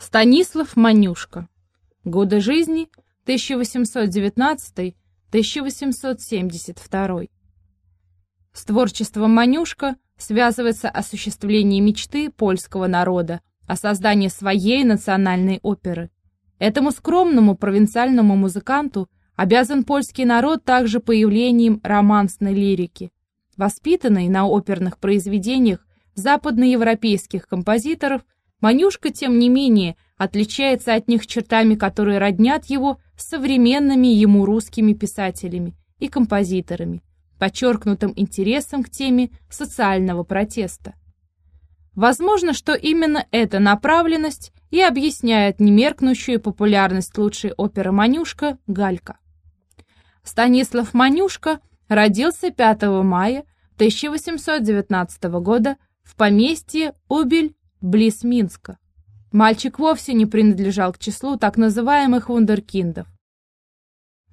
Станислав Манюшка. Годы жизни 1819-1872. С творчеством Манюшка связывается осуществление мечты польского народа о создании своей национальной оперы. Этому скромному провинциальному музыканту обязан польский народ также появлением романсной лирики. Воспитанный на оперных произведениях западноевропейских композиторов – Манюшка, тем не менее, отличается от них чертами, которые роднят его с современными ему русскими писателями и композиторами, подчеркнутым интересом к теме социального протеста. Возможно, что именно эта направленность и объясняет немеркнущую популярность лучшей оперы «Манюшка» «Галька». Станислав Манюшка родился 5 мая 1819 года в поместье Убель близ Минска. Мальчик вовсе не принадлежал к числу так называемых вундеркиндов.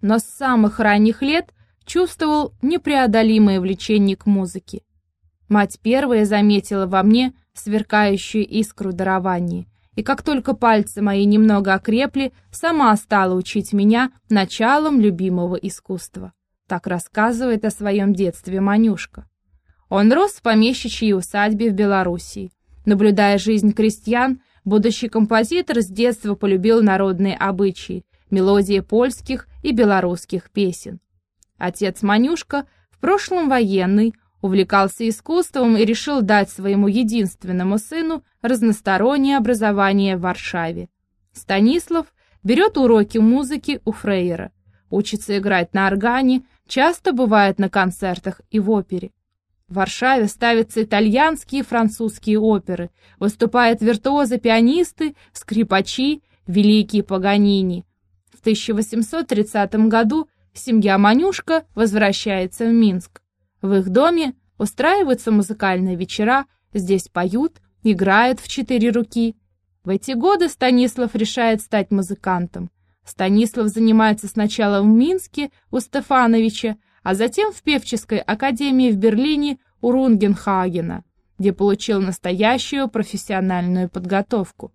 Но с самых ранних лет чувствовал непреодолимое влечение к музыке. Мать первая заметила во мне сверкающую искру дарования, и как только пальцы мои немного окрепли, сама стала учить меня началом любимого искусства. Так рассказывает о своем детстве Манюшка. Он рос в помещичьей усадьбе в Белоруссии. Наблюдая жизнь крестьян, будущий композитор с детства полюбил народные обычаи, мелодии польских и белорусских песен. Отец Манюшка, в прошлом военный, увлекался искусством и решил дать своему единственному сыну разностороннее образование в Варшаве. Станислав берет уроки музыки у Фрейера, учится играть на органе, часто бывает на концертах и в опере. В Варшаве ставятся итальянские и французские оперы, выступают виртуозы-пианисты, скрипачи, великие Паганини. В 1830 году семья Манюшка возвращается в Минск. В их доме устраиваются музыкальные вечера, здесь поют, играют в четыре руки. В эти годы Станислав решает стать музыкантом. Станислав занимается сначала в Минске у Стефановича, а затем в певческой академии в Берлине у Рунгенхагена, где получил настоящую профессиональную подготовку.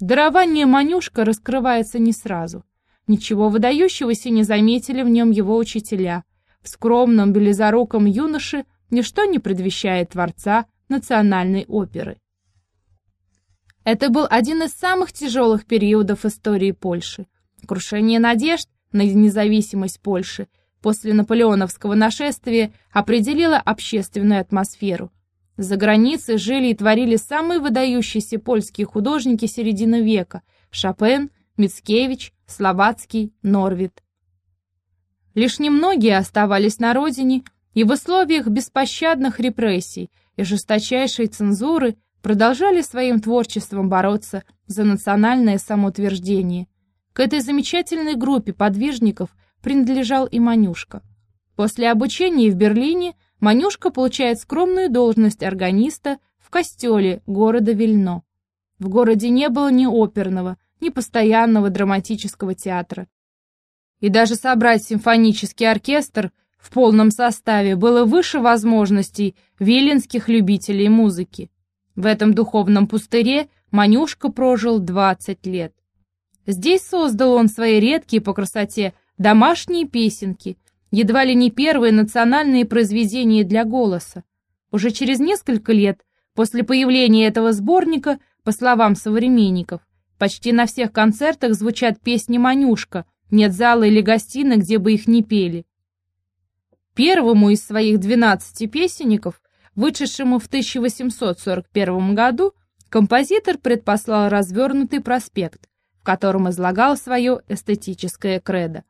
Дарование Манюшка раскрывается не сразу. Ничего выдающегося не заметили в нем его учителя. В скромном белизоруком юноше ничто не предвещает творца национальной оперы. Это был один из самых тяжелых периодов истории Польши. Крушение надежд на независимость Польши – после наполеоновского нашествия определила общественную атмосферу. За границей жили и творили самые выдающиеся польские художники середины века – Шопен, Мицкевич, Словацкий, Норвит. Лишь немногие оставались на родине и в условиях беспощадных репрессий и жесточайшей цензуры продолжали своим творчеством бороться за национальное самоутверждение. К этой замечательной группе подвижников – принадлежал и Манюшка. После обучения в Берлине Манюшка получает скромную должность органиста в костеле города Вильно. В городе не было ни оперного, ни постоянного драматического театра. И даже собрать симфонический оркестр в полном составе было выше возможностей виленских любителей музыки. В этом духовном пустыре Манюшка прожил 20 лет. Здесь создал он свои редкие по красоте домашние песенки, едва ли не первые национальные произведения для голоса. Уже через несколько лет после появления этого сборника, по словам современников, почти на всех концертах звучат песни «Манюшка», нет зала или гостиной, где бы их не пели. Первому из своих 12 песенников, вышедшему в 1841 году, композитор предпослал развернутый проспект, в котором излагал свое эстетическое кредо.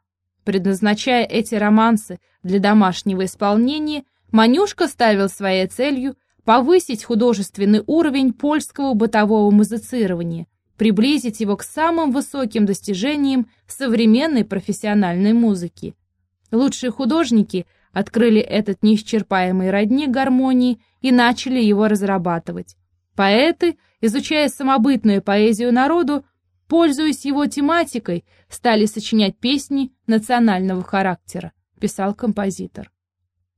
Предназначая эти романсы для домашнего исполнения, Манюшка ставил своей целью повысить художественный уровень польского бытового музицирования, приблизить его к самым высоким достижениям современной профессиональной музыки. Лучшие художники открыли этот неисчерпаемый родник гармонии и начали его разрабатывать. Поэты, изучая самобытную поэзию народу, Пользуясь его тематикой, стали сочинять песни национального характера, писал композитор.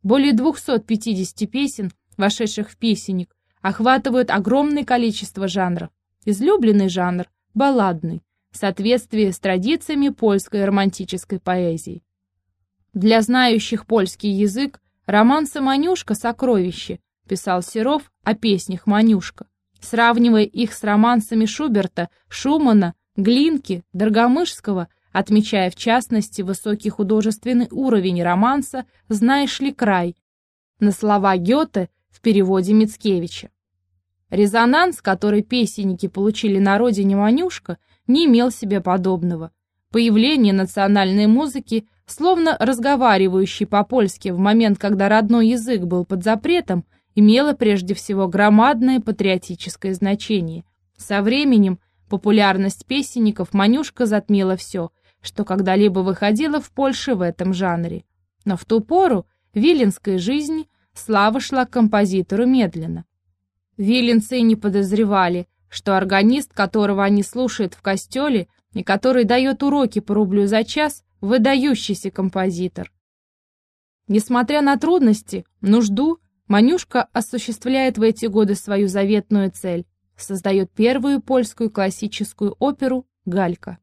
Более 250 песен, вошедших в песенник, охватывают огромное количество жанров. Излюбленный жанр – балладный, в соответствии с традициями польской романтической поэзии. Для знающих польский язык романсы «Манюшка» – сокровище, писал Серов о песнях «Манюшка», сравнивая их с романсами Шуберта, Шумана, Глинки, Доргомышского, отмечая в частности высокий художественный уровень романса «Знаешь ли край» на слова Гёте в переводе Мицкевича. Резонанс, который песенники получили на родине Манюшка, не имел себе подобного. Появление национальной музыки, словно разговаривающей по-польски в момент, когда родной язык был под запретом, имело прежде всего громадное патриотическое значение. Со временем популярность песенников Манюшка затмила все, что когда-либо выходило в Польше в этом жанре. Но в ту пору виленской жизни слава шла композитору медленно. Виленцы не подозревали, что органист, которого они слушают в костеле и который дает уроки по рублю за час, выдающийся композитор. Несмотря на трудности, нужду, Манюшка осуществляет в эти годы свою заветную цель – создает первую польскую классическую оперу «Галька».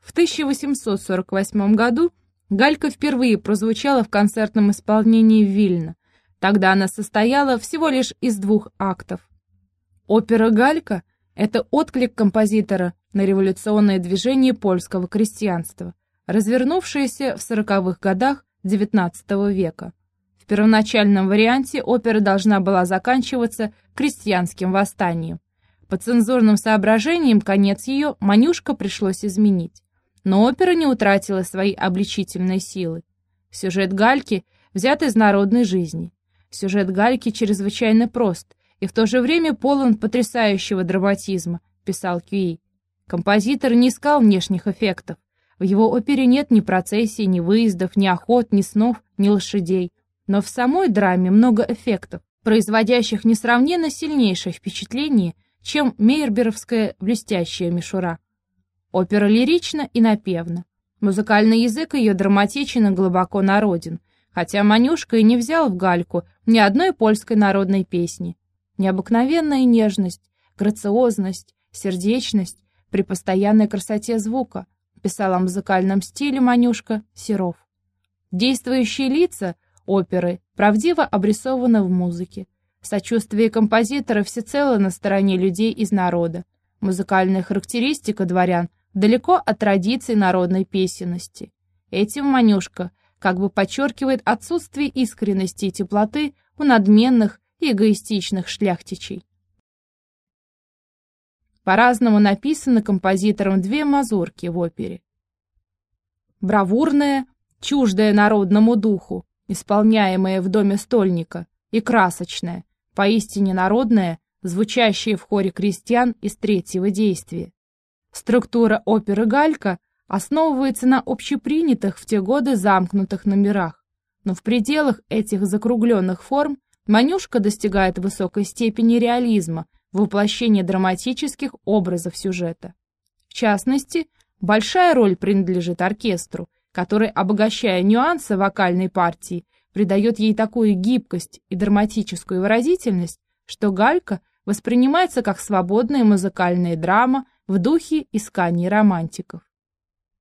В 1848 году «Галька» впервые прозвучала в концертном исполнении в Вильно, Тогда она состояла всего лишь из двух актов. Опера «Галька» — это отклик композитора на революционное движение польского крестьянства, развернувшееся в сороковых годах XIX века. В первоначальном варианте опера должна была заканчиваться крестьянским восстанием. По цензурным соображениям конец ее Манюшка пришлось изменить. Но опера не утратила своей обличительной силы. Сюжет «Гальки» взят из народной жизни. Сюжет Гальки чрезвычайно прост и в то же время полон потрясающего драматизма, писал Кюи. Композитор не искал внешних эффектов. В его опере нет ни процессий, ни выездов, ни охот, ни снов, ни лошадей. Но в самой драме много эффектов, производящих несравненно сильнейшее впечатление, чем мейерберовская блестящая мишура. Опера лирична и напевна. Музыкальный язык ее драматичен и глубоко народен – хотя Манюшка и не взял в гальку ни одной польской народной песни. Необыкновенная нежность, грациозность, сердечность при постоянной красоте звука, писал о музыкальном стиле Манюшка Серов. Действующие лица оперы правдиво обрисованы в музыке. Сочувствие композитора всецело на стороне людей из народа. Музыкальная характеристика дворян далеко от традиций народной песенности. Этим Манюшка – как бы подчеркивает отсутствие искренности и теплоты у надменных и эгоистичных шляхтичей. По-разному написаны композитором две мазурки в опере. Бравурная, чуждая народному духу, исполняемая в доме стольника, и красочная, поистине народная, звучащая в хоре крестьян из третьего действия. Структура оперы «Галька» основывается на общепринятых в те годы замкнутых номерах, но в пределах этих закругленных форм Манюшка достигает высокой степени реализма в воплощении драматических образов сюжета. В частности, большая роль принадлежит оркестру, который, обогащая нюансы вокальной партии, придает ей такую гибкость и драматическую выразительность, что галька воспринимается как свободная музыкальная драма в духе исканий романтиков.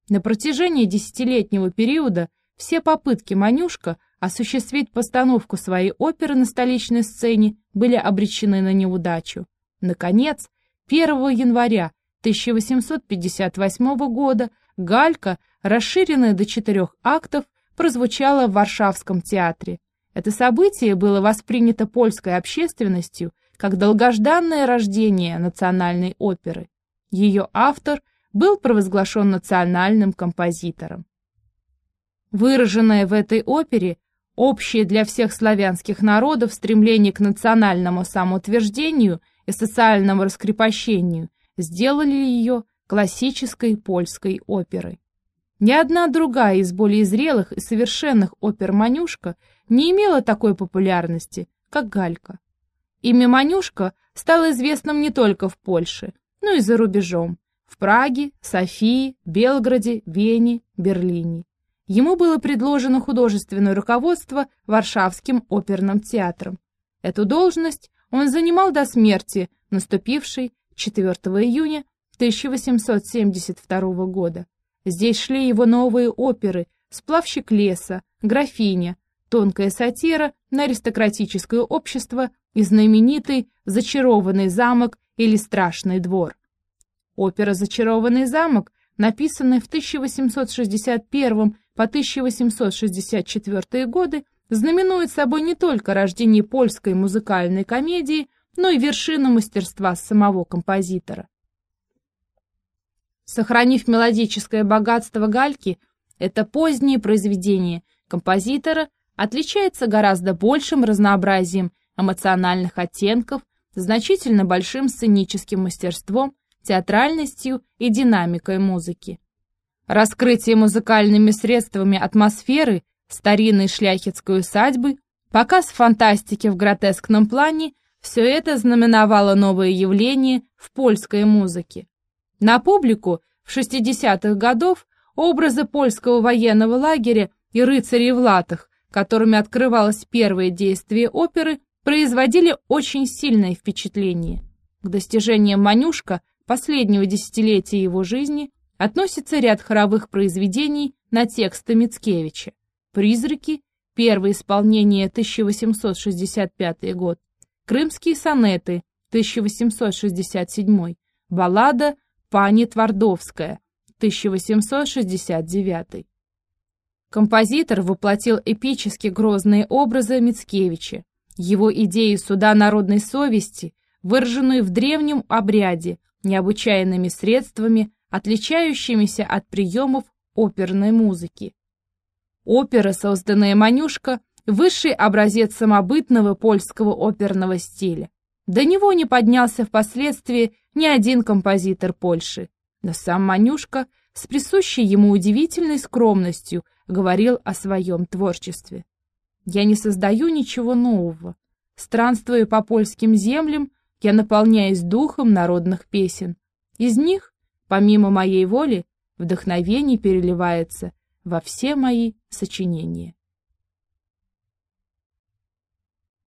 На протяжении десятилетнего периода все попытки Манюшка осуществить постановку своей оперы на столичной сцене были обречены на неудачу. Наконец, 1 января 1858 года «Галька», расширенная до четырех актов, прозвучала в Варшавском театре. Это событие было воспринято польской общественностью как долгожданное рождение национальной оперы. Ее автор – был провозглашен национальным композитором. Выраженное в этой опере общее для всех славянских народов стремление к национальному самоутверждению и социальному раскрепощению сделали ее классической польской оперой. Ни одна другая из более зрелых и совершенных опер Манюшка не имела такой популярности, как Галька. Имя Манюшка стало известным не только в Польше, но и за рубежом в Праге, Софии, Белграде, Вене, Берлине. Ему было предложено художественное руководство Варшавским оперным театром. Эту должность он занимал до смерти, наступившей 4 июня 1872 года. Здесь шли его новые оперы «Сплавщик леса», «Графиня», «Тонкая сатира» на аристократическое общество и знаменитый «Зачарованный замок» или «Страшный двор». Опера «Зачарованный замок», написанная в 1861 по 1864 годы, знаменует собой не только рождение польской музыкальной комедии, но и вершину мастерства самого композитора. Сохранив мелодическое богатство гальки, это позднее произведение композитора отличается гораздо большим разнообразием эмоциональных оттенков, значительно большим сценическим мастерством, театральностью и динамикой музыки. Раскрытие музыкальными средствами атмосферы старинной шляхетской усадьбы, показ фантастики в гротескном плане – все это знаменовало новое явление в польской музыке. На публику в 60-х годов образы польского военного лагеря и рыцарей в латах, которыми открывалось первое действие оперы, производили очень сильное впечатление. К достижениям Манюшка последнего десятилетия его жизни относится ряд хоровых произведений на тексты Мицкевича. «Призраки», первое исполнение 1865 год, «Крымские сонеты», 1867, баллада «Пани Твардовская», 1869. Композитор воплотил эпически грозные образы Мицкевича, его идеи суда народной совести, выраженные в древнем обряде, необычайными средствами, отличающимися от приемов оперной музыки. Опера, созданная Манюшка, высший образец самобытного польского оперного стиля. До него не поднялся впоследствии ни один композитор Польши, но сам Манюшка с присущей ему удивительной скромностью говорил о своем творчестве. «Я не создаю ничего нового. Странствуя по польским землям, я наполняюсь духом народных песен. Из них, помимо моей воли, вдохновение переливается во все мои сочинения».